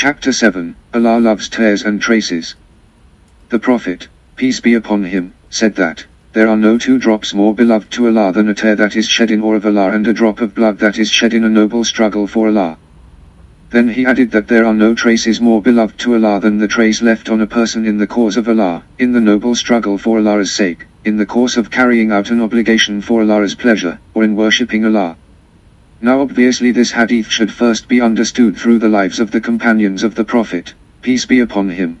Chapter 7 Allah loves tears and traces. The Prophet, peace be upon him, said that, There are no two drops more beloved to Allah than a tear that is shed in awe of Allah and a drop of blood that is shed in a noble struggle for Allah. Then he added that there are no traces more beloved to Allah than the trace left on a person in the cause of Allah, in the noble struggle for Allah's sake, in the course of carrying out an obligation for Allah's pleasure, or in worshipping Allah. Now obviously this hadith should first be understood through the lives of the companions of the Prophet, peace be upon him.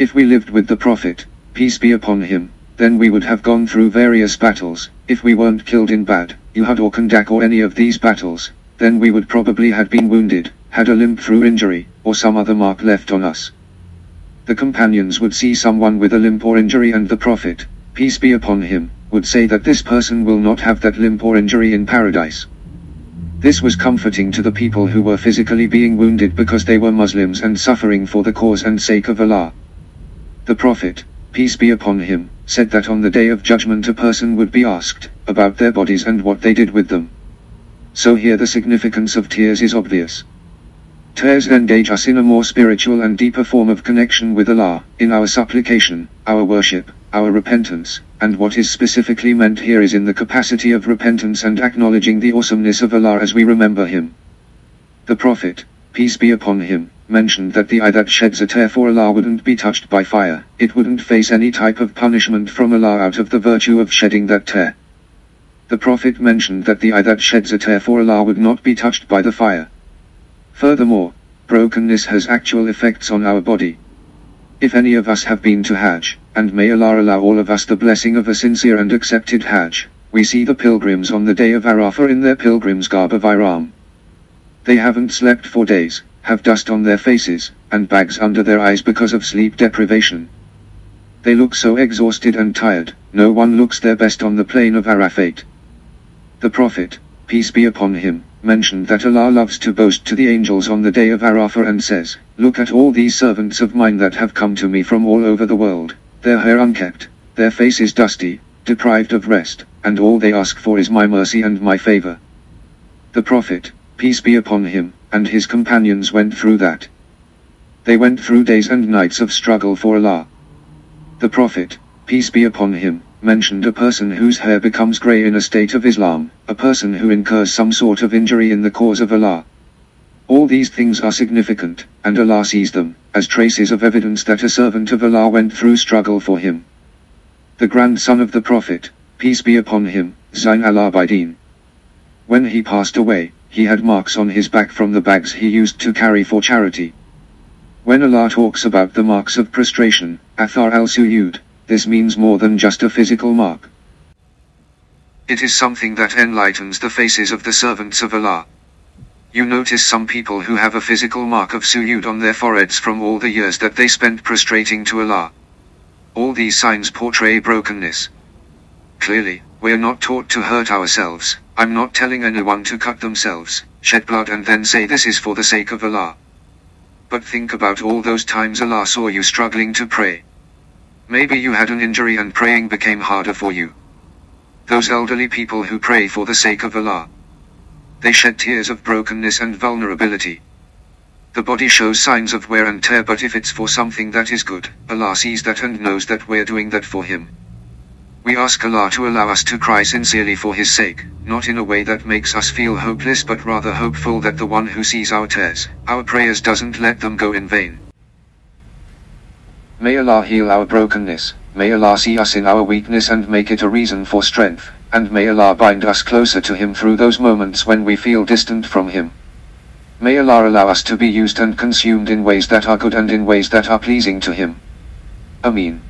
If we lived with the Prophet, peace be upon him, then we would have gone through various battles, if we weren't killed in Badr, Uhud or Khandaq or any of these battles, then we would probably have been wounded, had a limp through injury, or some other mark left on us. The companions would see someone with a limp or injury and the Prophet, peace be upon him, would say that this person will not have that limp or injury in paradise. This was comforting to the people who were physically being wounded because they were Muslims and suffering for the cause and sake of Allah. The Prophet, peace be upon him, said that on the day of judgment a person would be asked about their bodies and what they did with them. So here the significance of tears is obvious. Tears engage us in a more spiritual and deeper form of connection with Allah, in our supplication, our worship, our repentance, and what is specifically meant here is in the capacity of repentance and acknowledging the awesomeness of Allah as we remember Him. The Prophet, peace be upon him, mentioned that the eye that sheds a tear for Allah wouldn't be touched by fire, it wouldn't face any type of punishment from Allah out of the virtue of shedding that tear. The Prophet mentioned that the eye that sheds a tear for Allah would not be touched by the fire. Furthermore, brokenness has actual effects on our body. If any of us have been to Hajj, and may Allah allow all of us the blessing of a sincere and accepted Hajj, we see the pilgrims on the day of Arafah in their pilgrim's garb of ihram. They haven't slept for days, have dust on their faces, and bags under their eyes because of sleep deprivation. They look so exhausted and tired, no one looks their best on the plain of Arafat. The Prophet, peace be upon him, mentioned that Allah loves to boast to the angels on the day of Arafah and says, Look at all these servants of mine that have come to me from all over the world, their hair unkept, their faces dusty, deprived of rest, and all they ask for is my mercy and my favor. The Prophet, peace be upon him, and his companions went through that. They went through days and nights of struggle for Allah. The Prophet, peace be upon him, mentioned a person whose hair becomes grey in a state of Islam, a person who incurs some sort of injury in the cause of Allah. All these things are significant, and Allah sees them, as traces of evidence that a servant of Allah went through struggle for him. The grandson of the Prophet, peace be upon him, Zain al-Abidin. When he passed away, he had marks on his back from the bags he used to carry for charity. When Allah talks about the marks of prostration, Athar al-Sujud, this means more than just a physical mark. It is something that enlightens the faces of the servants of Allah. You notice some people who have a physical mark of sujud on their foreheads from all the years that they spent prostrating to Allah. All these signs portray brokenness. Clearly, we are not taught to hurt ourselves. I'm not telling anyone to cut themselves, shed blood and then say this is for the sake of Allah. But think about all those times Allah saw you struggling to pray. Maybe you had an injury and praying became harder for you. Those elderly people who pray for the sake of Allah. They shed tears of brokenness and vulnerability. The body shows signs of wear and tear but if it's for something that is good, Allah sees that and knows that we're doing that for Him. We ask Allah to allow us to cry sincerely for His sake, not in a way that makes us feel hopeless but rather hopeful that the one who sees our tears, our prayers doesn't let them go in vain. May Allah heal our brokenness, may Allah see us in our weakness and make it a reason for strength, and may Allah bind us closer to Him through those moments when we feel distant from Him. May Allah allow us to be used and consumed in ways that are good and in ways that are pleasing to Him. Ameen.